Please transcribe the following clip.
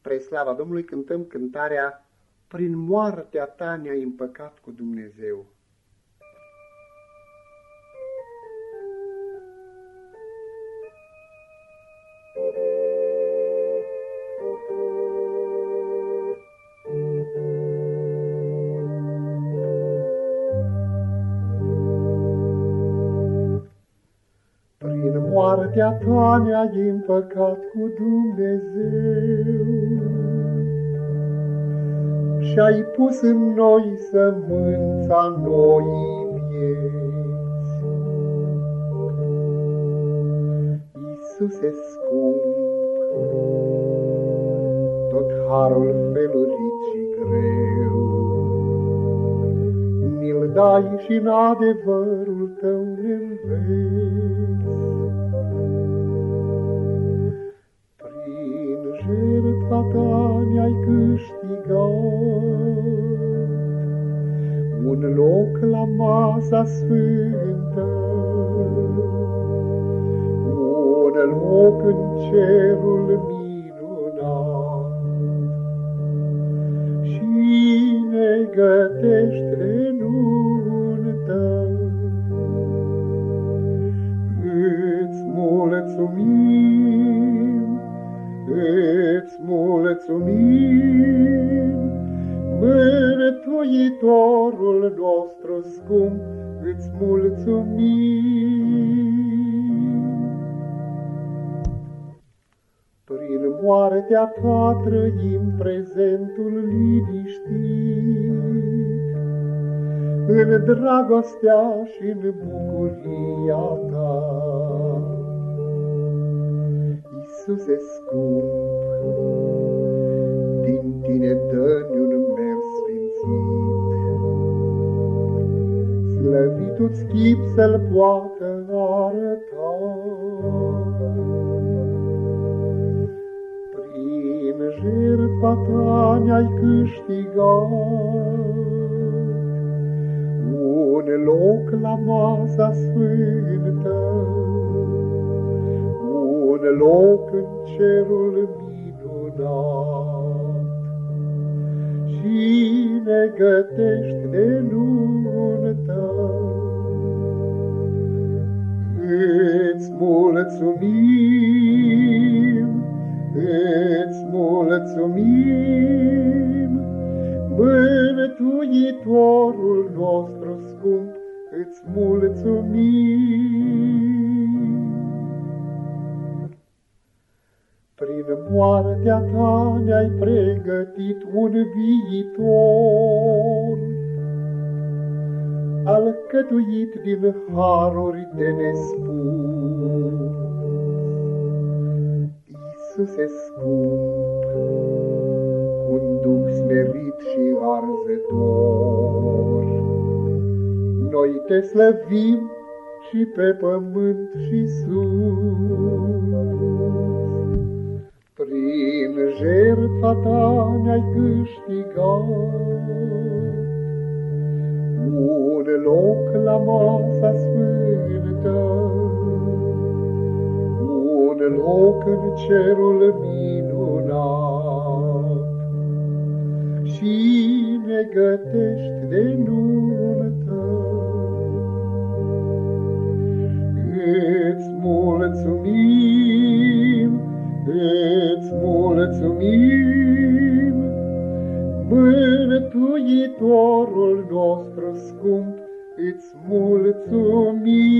Spre slava Domnului cântăm cântarea Prin moartea ta ne-ai împăcat cu Dumnezeu. Moartea ta ne-ai împăcat cu Dumnezeu Și-ai pus în noi sămânța noii vieți. Iisuse scump, tot harul felurit dai și în adevărul tău ne jertfa ta ne-ai câștigat. Un loc la masa sfântă, un loc în cerul minunat. Și ne gătește Îți mulțumim, Mântuitorul nostru scump, îți mulțumim. Prin moartea ta trăim prezentul liniștit, În dragostea și în bucuria ta. Iisuse scump, din tine dă-mi un mers sfințit. Slăvitul-ți chip să-l poată arăta. Prin jertfa ta ne-ai câștigat un loc la masa sfântă un loc în cerul minunat. Și ne gătești de nuntă. Îți mulțumim, îți mulțumim, Mântuitorul nostru scump, îți mulțumim. Prin moartea ta ne-ai pregătit un viitor, alcătuit din haruri de nespus. Iisuse scump, cu un duc smerit și arzător, noi te slăvim și pe pământ și sus. Prin jertfa ta ne-ai câștigat un loc la masa sfântă, un loc în cerul minunat și ne gătești de nuntă. Îți mulțumim, Mântuitorul nostru scump, îți mulțumim.